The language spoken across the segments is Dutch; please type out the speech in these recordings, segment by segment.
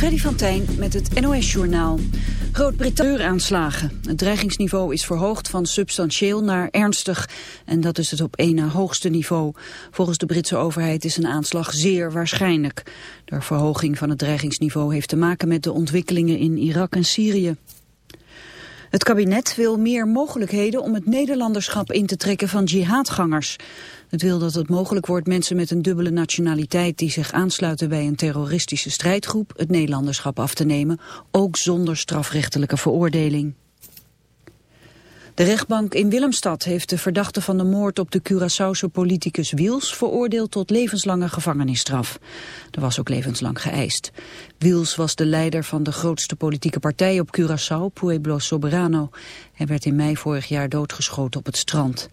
Freddy van Tijn met het NOS-journaal. Groot-Brittannië aanslagen. Het dreigingsniveau is verhoogd van substantieel naar ernstig. En dat is het op één na hoogste niveau. Volgens de Britse overheid is een aanslag zeer waarschijnlijk. De verhoging van het dreigingsniveau heeft te maken met de ontwikkelingen in Irak en Syrië. Het kabinet wil meer mogelijkheden om het Nederlanderschap in te trekken van jihadgangers. Het wil dat het mogelijk wordt mensen met een dubbele nationaliteit die zich aansluiten bij een terroristische strijdgroep het Nederlanderschap af te nemen, ook zonder strafrechtelijke veroordeling. De rechtbank in Willemstad heeft de verdachte van de moord op de Curaçaose politicus Wiels veroordeeld tot levenslange gevangenisstraf. Er was ook levenslang geëist. Wiels was de leider van de grootste politieke partij op Curaçao, Pueblo Soberano. Hij werd in mei vorig jaar doodgeschoten op het strand.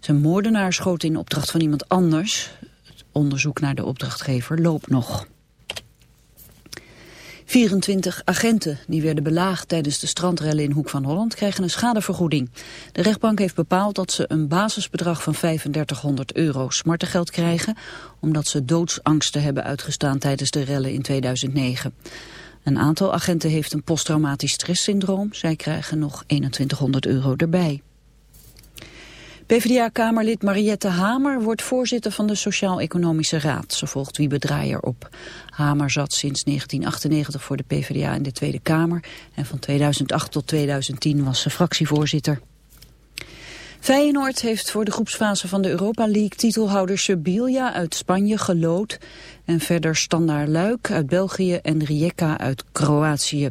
Zijn moordenaar schoot in opdracht van iemand anders. Het onderzoek naar de opdrachtgever loopt nog. 24 agenten die werden belaagd tijdens de strandrellen in Hoek van Holland krijgen een schadevergoeding. De rechtbank heeft bepaald dat ze een basisbedrag van 3500 euro smartengeld krijgen, omdat ze doodsangsten hebben uitgestaan tijdens de rellen in 2009. Een aantal agenten heeft een posttraumatisch stresssyndroom. Zij krijgen nog 2100 euro erbij. PvdA-kamerlid Mariette Hamer wordt voorzitter van de Sociaal-Economische Raad. Ze volgt Wiebe Draaier op. Hamer zat sinds 1998 voor de PvdA in de Tweede Kamer. En van 2008 tot 2010 was ze fractievoorzitter. Feyenoord heeft voor de groepsfase van de Europa League titelhouder Sevilla uit Spanje gelood. En verder Standaard Luik uit België en Rijeka uit Kroatië.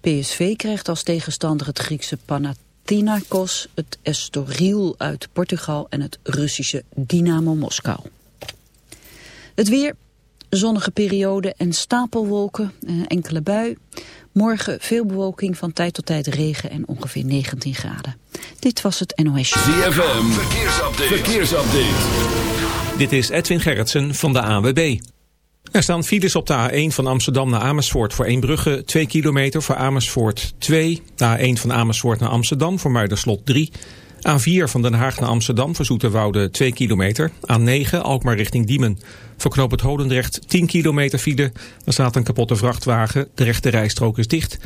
PSV krijgt als tegenstander het Griekse Panathinaikos. Het Estoril uit Portugal en het Russische Dynamo Moskou. Het weer, zonnige periode en stapelwolken, enkele bui. Morgen veel bewolking, van tijd tot tijd regen en ongeveer 19 graden. Dit was het NOS. ZFM, verkeersupdate. verkeersupdate. Dit is Edwin Gerritsen van de AWB. Er staan files op de A1 van Amsterdam naar Amersfoort voor Eembrugge 2 kilometer, voor Amersfoort 2. De A1 van Amersfoort naar Amsterdam voor Muiderslot 3. A4 van Den Haag naar Amsterdam voor Zoeterwoude 2 kilometer. A9 Alkmaar richting Diemen. Voor knoop het Holendrecht 10 kilometer file. Er staat een kapotte vrachtwagen. De rechte rijstrook is dicht.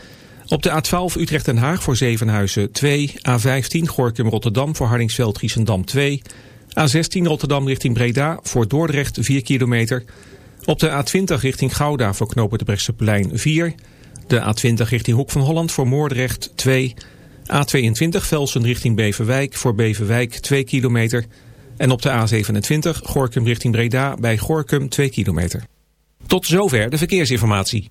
Op de A12 Utrecht-Den Haag voor Zevenhuizen 2. A15 Gorkum-Rotterdam voor Hardingsveld-Giessendam 2. A16 Rotterdam richting Breda voor Dordrecht 4 kilometer. Op de A20 richting Gouda voor de Brechtseplein 4. De A20 richting Hoek van Holland voor Moordrecht 2. A22 Velsen richting Beverwijk voor Beverwijk 2 kilometer. En op de A27 Gorkum richting Breda bij Gorkum 2 kilometer. Tot zover de verkeersinformatie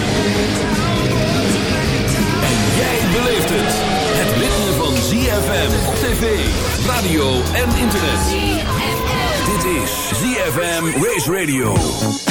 Het. Het van ZFM op tv, radio en internet. Dit is ZFM Race Radio.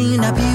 termina più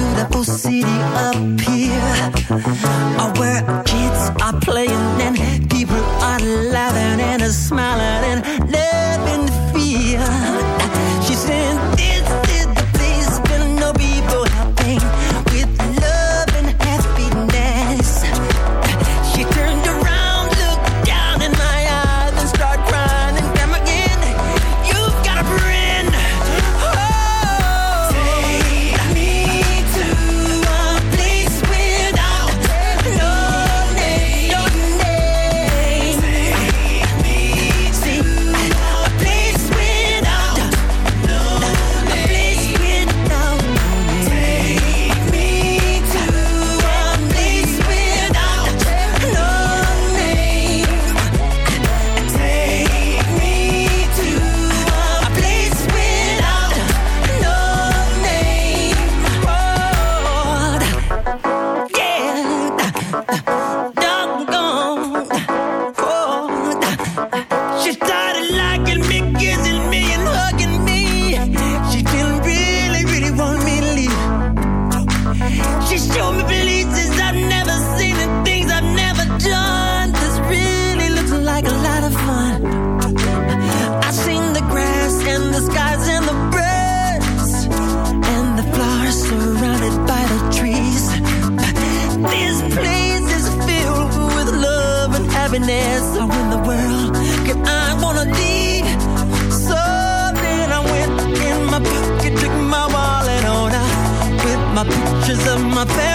pictures of my family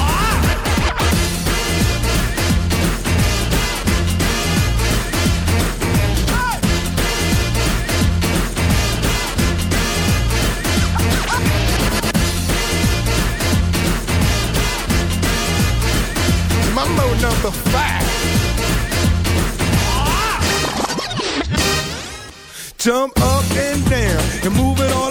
Mambo number five. Jump up and down and move it all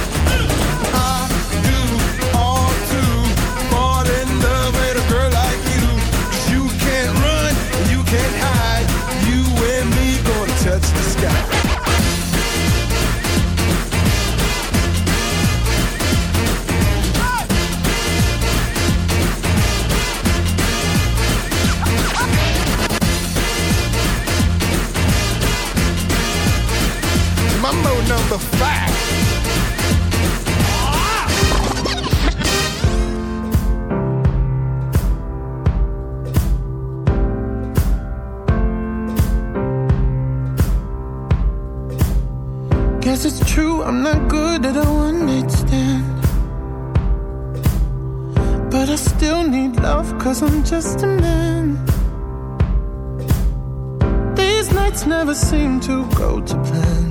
number five. Guess it's true, I'm not good at all. But I still need love, cause I'm just a man These nights never seem to go to plan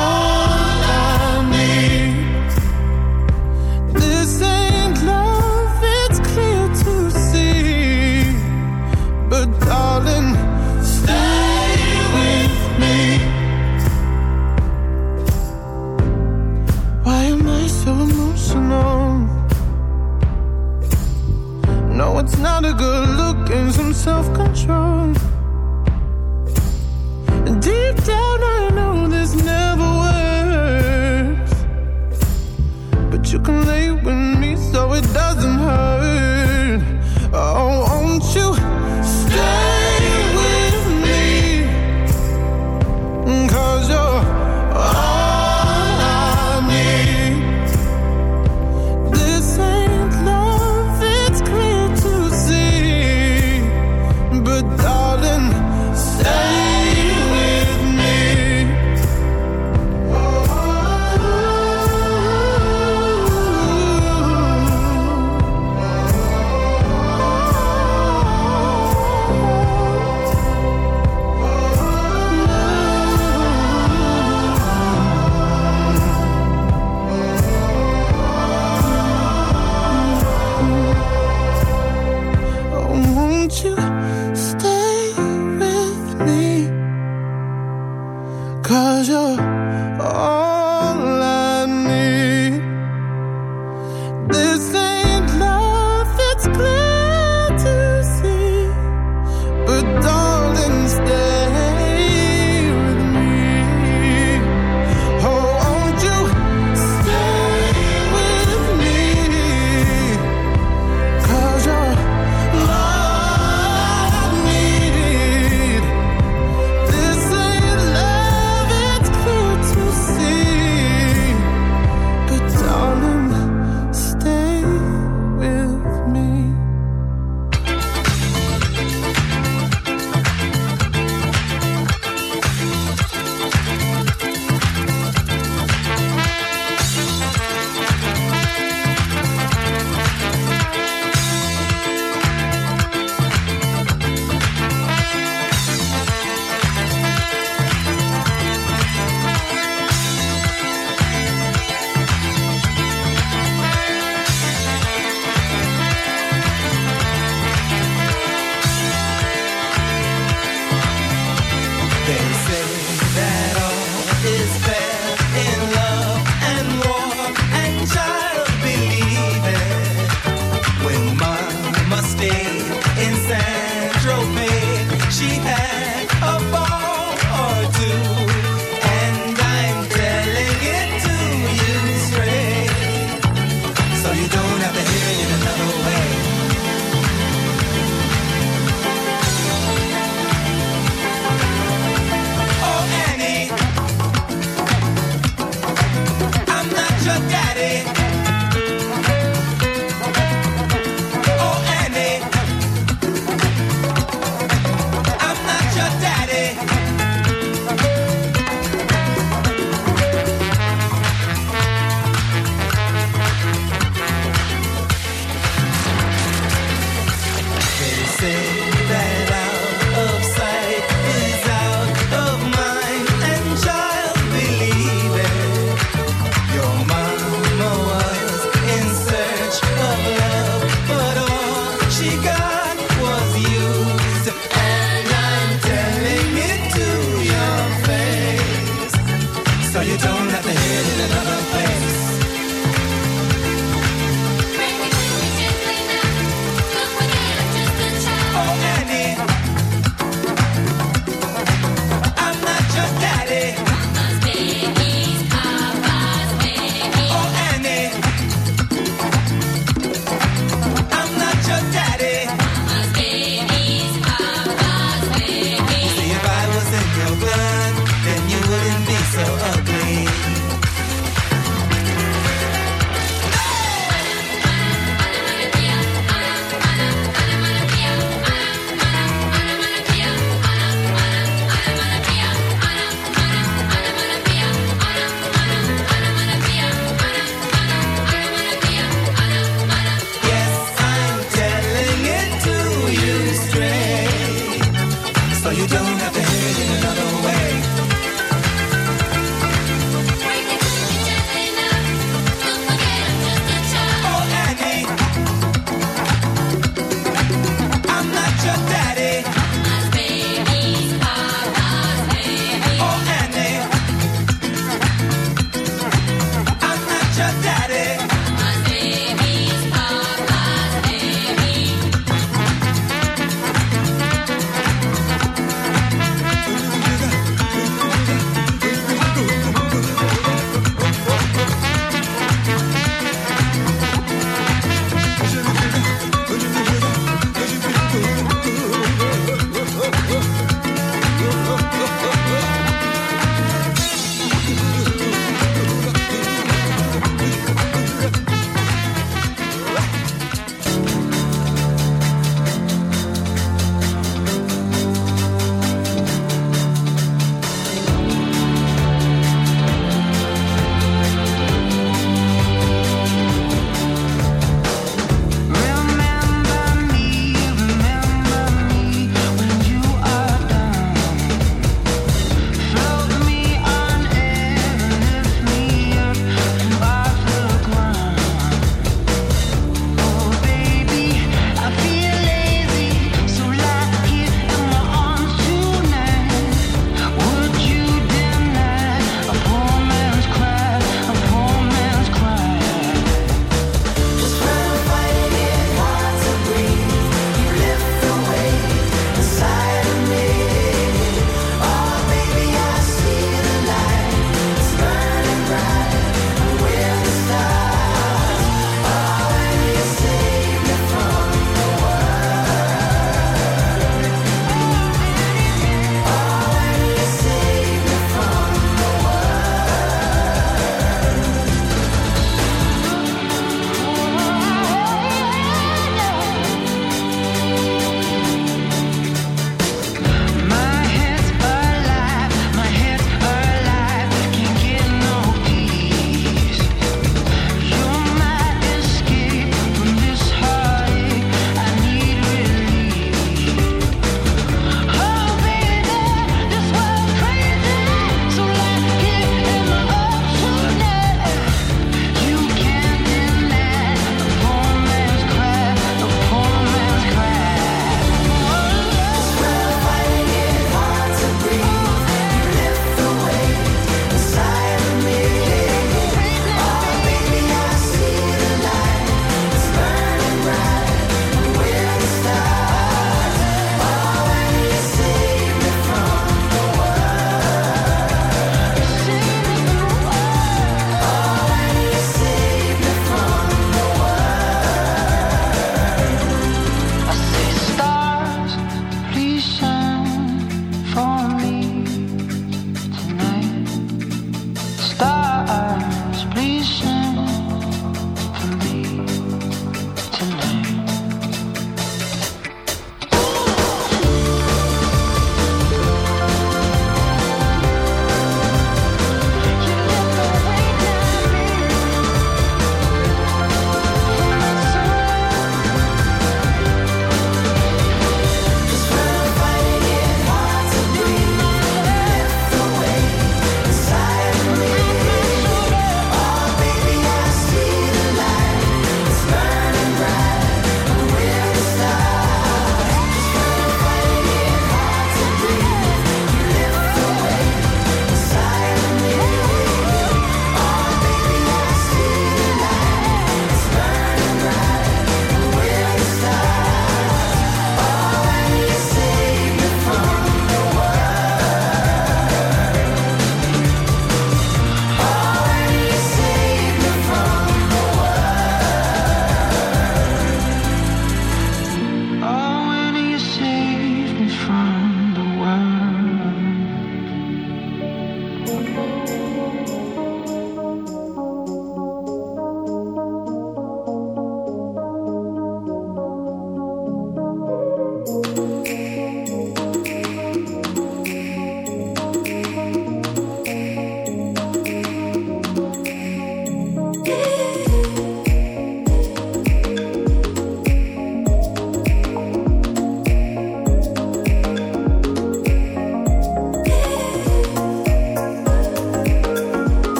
self-control.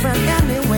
different anyway.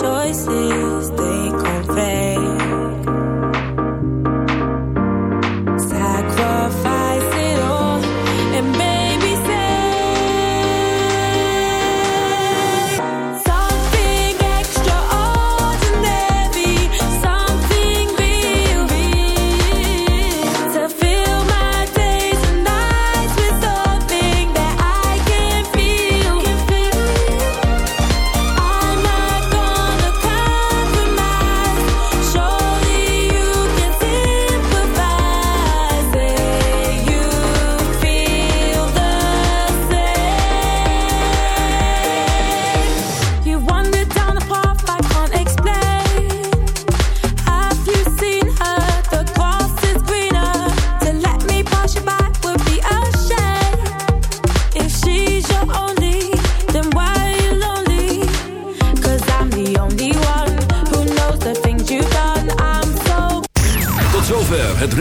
Choices